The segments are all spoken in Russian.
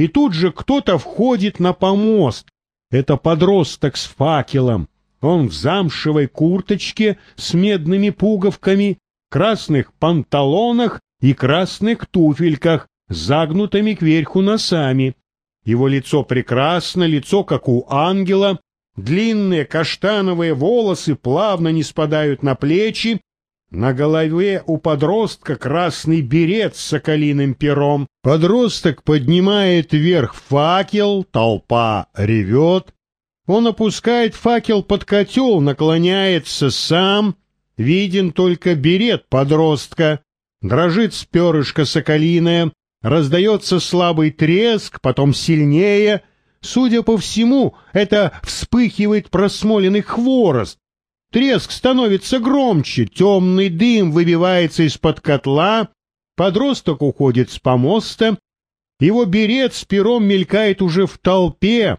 и тут же кто-то входит на помост. Это подросток с факелом. Он в замшевой курточке с медными пуговками, красных панталонах и красных туфельках, загнутыми кверху носами. Его лицо прекрасно, лицо как у ангела, длинные каштановые волосы плавно не спадают на плечи, на голове у подростка красный берет с соколиным пером. Подросток поднимает вверх факел, толпа ревет. Он опускает факел под котел, наклоняется сам. Виден только берет подростка. Дрожит с перышка соколиное. Раздается слабый треск, потом сильнее. Судя по всему, это вспыхивает просмоленный хворост. Треск становится громче, темный дым выбивается из-под котла, подросток уходит с помоста, его берет с пером мелькает уже в толпе,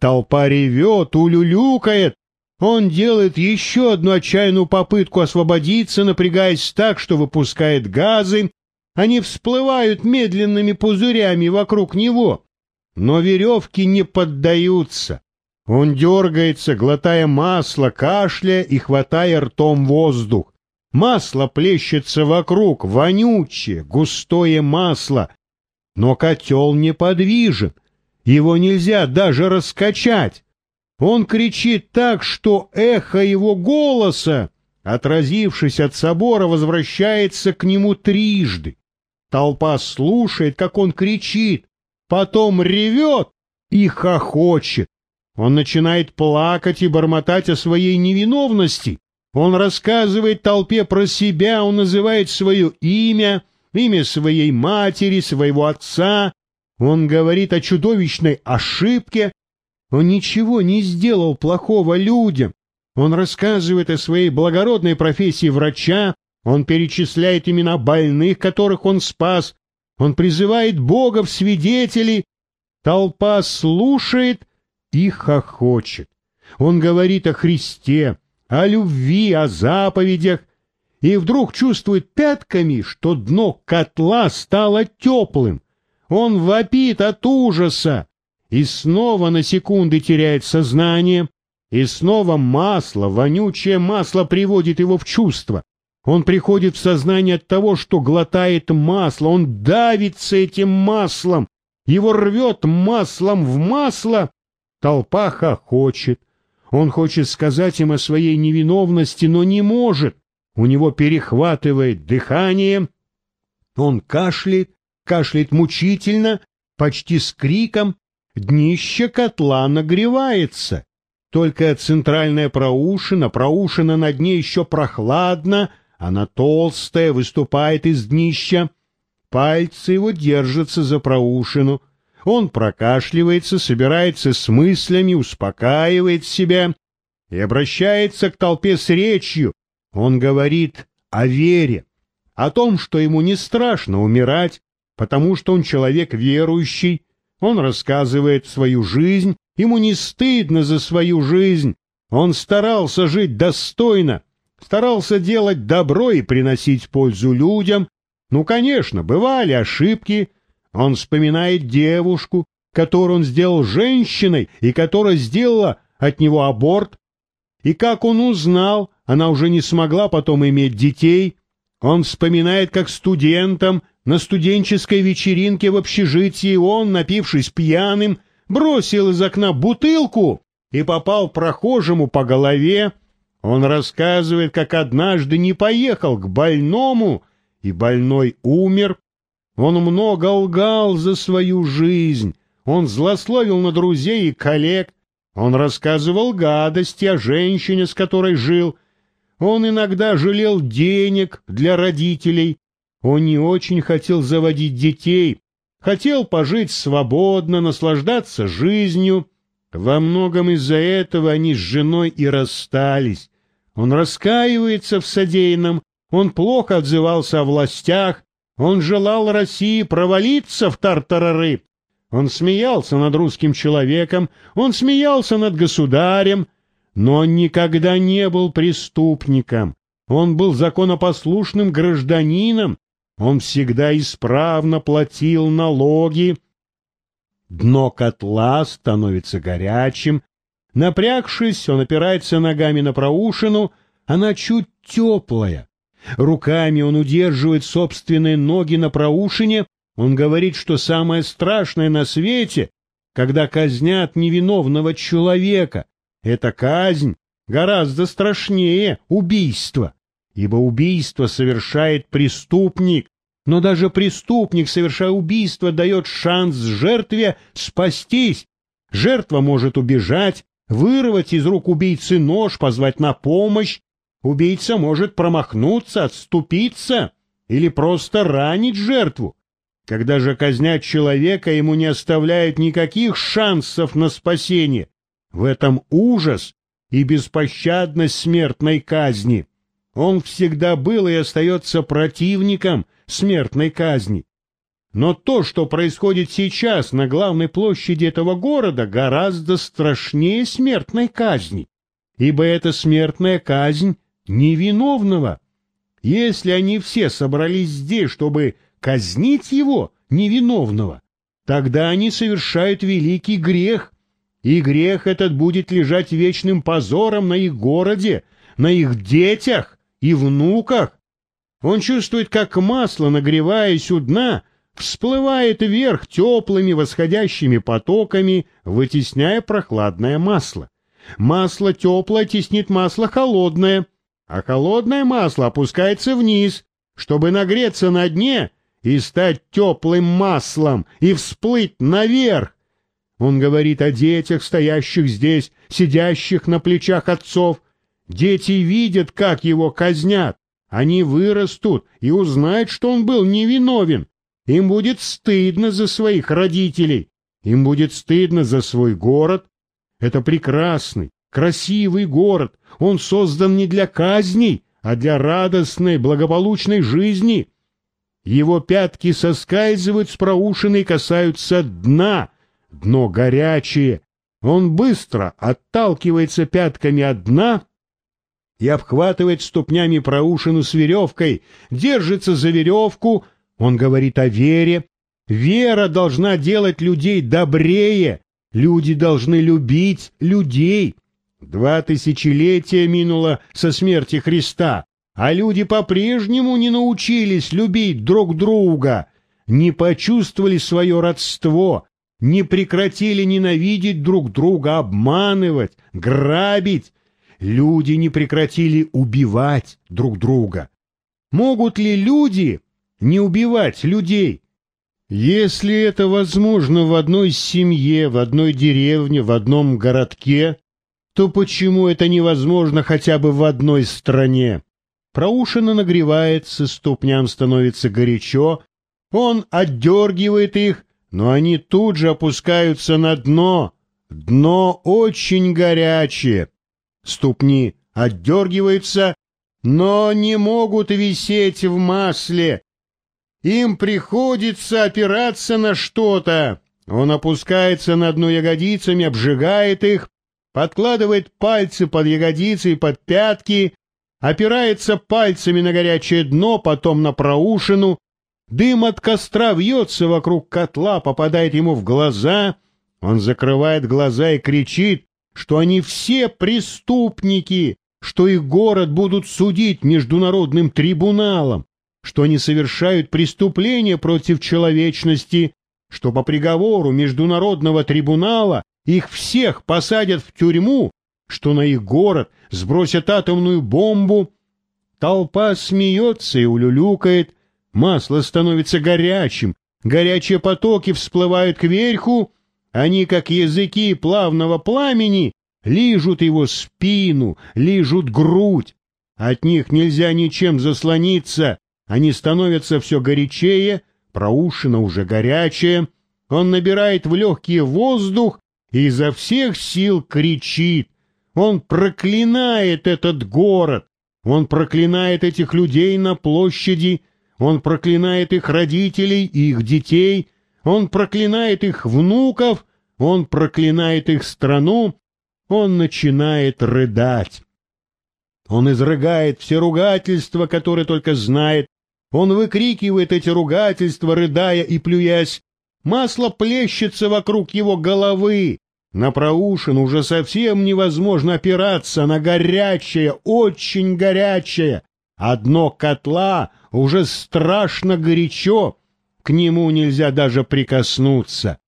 толпа ревет, улюлюкает, он делает еще одну отчаянную попытку освободиться, напрягаясь так, что выпускает газы, они всплывают медленными пузырями вокруг него, но веревки не поддаются. Он дергается, глотая масло, кашля и хватая ртом воздух. Масло плещется вокруг, вонючее, густое масло. Но котел неподвижен, его нельзя даже раскачать. Он кричит так, что эхо его голоса, отразившись от собора, возвращается к нему трижды. Толпа слушает, как он кричит, потом ревет и хохочет. Он начинает плакать и бормотать о своей невиновности. Он рассказывает толпе про себя, он называет свое имя, имя своей матери, своего отца. Он говорит о чудовищной ошибке. Он ничего не сделал плохого людям. Он рассказывает о своей благородной профессии врача. Он перечисляет имена больных, которых он спас. Он призывает Бога в свидетели. Толпа слушает — и хохочет. Он говорит о Христе, о любви, о заповедях, и вдруг чувствует пятками, что дно котла стало теплым. Он вопит от ужаса и снова на секунды теряет сознание, и снова масло, вонючее масло приводит его в чувство. Он приходит в сознание от того, что глотает масло, он давится этим маслом, его рвет маслом в масло, Толпа хохочет. Он хочет сказать им о своей невиновности, но не может. У него перехватывает дыхание. Он кашляет, кашляет мучительно, почти с криком. Днище котла нагревается. Только центральная проушина, проушина на дне еще прохладно, она толстая, выступает из днища. Пальцы его держатся за проушину — он прокашливается, собирается с мыслями, успокаивает себя и обращается к толпе с речью. Он говорит о вере, о том, что ему не страшно умирать, потому что он человек верующий. Он рассказывает свою жизнь, ему не стыдно за свою жизнь. Он старался жить достойно, старался делать добро и приносить пользу людям. Ну, конечно, бывали ошибки, он вспоминает девушку, которую он сделал женщиной и которая сделала от него аборт. И как он узнал, она уже не смогла потом иметь детей. Он вспоминает, как студентом на студенческой вечеринке в общежитии он, напившись пьяным, бросил из окна бутылку и попал прохожему по голове. Он рассказывает, как однажды не поехал к больному, и больной умер. Он много лгал за свою жизнь, он злословил на друзей и коллег, он рассказывал гадости о женщине, с которой жил, он иногда жалел денег для родителей, он не очень хотел заводить детей, хотел пожить свободно, наслаждаться жизнью. Во многом из-за этого они с женой и расстались. Он раскаивается в содеянном, он плохо отзывался о властях, он желал России провалиться в тартарары. Он смеялся над русским человеком, он смеялся над государем, но он никогда не был преступником. Он был законопослушным гражданином, он всегда исправно платил налоги. Дно котла становится горячим. Напрягшись, он опирается ногами на проушину, она чуть теплая. Руками он удерживает собственные ноги на проушине, он говорит, что самое страшное на свете, когда казнят невиновного человека, это казнь гораздо страшнее убийства, ибо убийство совершает преступник, но даже преступник, совершая убийство, дает шанс жертве спастись. Жертва может убежать, вырвать из рук убийцы нож, позвать на помощь. Убийца может промахнуться, отступиться или просто ранить жертву. Когда же казнят человека, ему не оставляют никаких шансов на спасение. В этом ужас и беспощадность смертной казни. Он всегда был и остается противником смертной казни. Но то, что происходит сейчас на главной площади этого города, гораздо страшнее смертной казни, ибо это смертная казнь невиновного. Если они все собрались здесь, чтобы казнить его, невиновного, тогда они совершают великий грех, и грех этот будет лежать вечным позором на их городе, на их детях и внуках. Он чувствует, как масло, нагреваясь у дна, всплывает вверх теплыми восходящими потоками, вытесняя прохладное масло. Масло теплое теснит масло холодное, а холодное масло опускается вниз, чтобы нагреться на дне и стать теплым маслом и всплыть наверх. Он говорит о детях, стоящих здесь, сидящих на плечах отцов. Дети видят, как его казнят. Они вырастут и узнают, что он был невиновен. Им будет стыдно за своих родителей. Им будет стыдно за свой город. Это прекрасный, красивый город. Он создан не для казней, а для радостной, благополучной жизни. Его пятки соскальзывают с проушины и касаются дна. Дно горячее. Он быстро отталкивается пятками от дна и обхватывает ступнями проушину с веревкой, держится за веревку. Он говорит о вере. Вера должна делать людей добрее. Люди должны любить людей. Два тысячелетия минуло со смерти Христа, а люди по-прежнему не научились любить друг друга, не почувствовали свое родство, не прекратили ненавидеть друг друга, обманывать, грабить, люди не прекратили убивать друг друга. Могут ли люди не убивать людей? Если это возможно в одной семье, в одной деревне, в одном городке, то почему это невозможно хотя бы в одной стране? Проушина нагревается, ступням становится горячо, он отдергивает их, но они тут же опускаются на дно. Дно очень горячее, Ступни отдергиваются, но не могут висеть в масле. Им приходится опираться на что-то. Он опускается на дно ягодицами, обжигает их, подкладывает пальцы под ягодицы и под пятки, опирается пальцами на горячее дно, потом на проушину. Дым от костра вьется вокруг котла, попадает ему в глаза. Он закрывает глаза и кричит что они все преступники, что их город будут судить международным трибуналом, что они совершают преступления против человечности, что по приговору международного трибунала их всех посадят в тюрьму, что на их город сбросят атомную бомбу. Толпа смеется и улюлюкает, масло становится горячим, горячие потоки всплывают кверху, они, как языки плавного пламени, лижут его спину, лижут грудь. От них нельзя ничем заслониться, они становятся все горячее, проушина уже горячая. Он набирает в легкие воздух и изо всех сил кричит. Он проклинает этот город, он проклинает этих людей на площади, он проклинает их родителей и их детей, он проклинает их внуков, он проклинает их страну, он начинает рыдать. Он изрыгает все ругательства, которые только знает, он выкрикивает эти ругательства, рыдая и плюясь, Масло плещется вокруг его головы. На проушин уже совсем невозможно опираться, на горячее, очень горячее. Одно котла уже страшно горячо, к нему нельзя даже прикоснуться.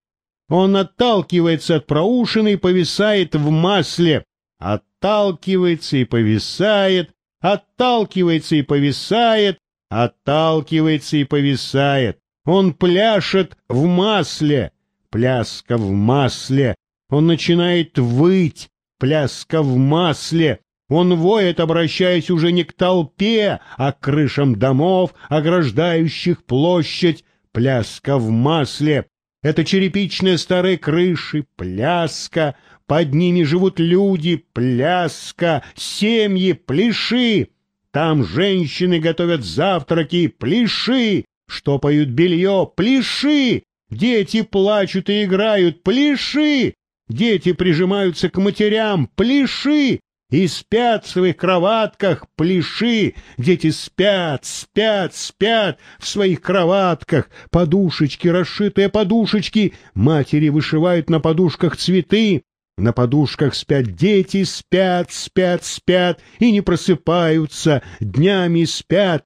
Он отталкивается от проушины и повисает в масле, отталкивается и повисает, отталкивается и повисает, отталкивается и повисает. Он пляшет в масле, пляска в масле. Он начинает выть, пляска в масле. Он воет, обращаясь уже не к толпе, а к крышам домов, ограждающих площадь, пляска в масле. Это черепичные старые крыши, пляска, под ними живут люди, пляска, семьи, пляши. Там женщины готовят завтраки, пляши, штопают белье, пляши. Дети плачут и играют, пляши. Дети прижимаются к матерям, пляши и спят в своих кроватках, пляши. Дети спят, спят, спят в своих кроватках. Подушечки, расшитые подушечки. Матери вышивают на подушках цветы. На подушках спят дети, спят, спят, спят и не просыпаются, днями спят.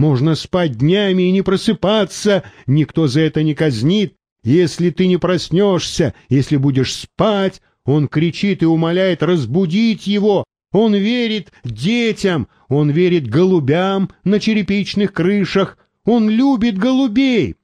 Можно спать днями и не просыпаться, никто за это не казнит. Если ты не проснешься, если будешь спать, он кричит и умоляет разбудить его. Он верит детям, он верит голубям на черепичных крышах, он любит голубей.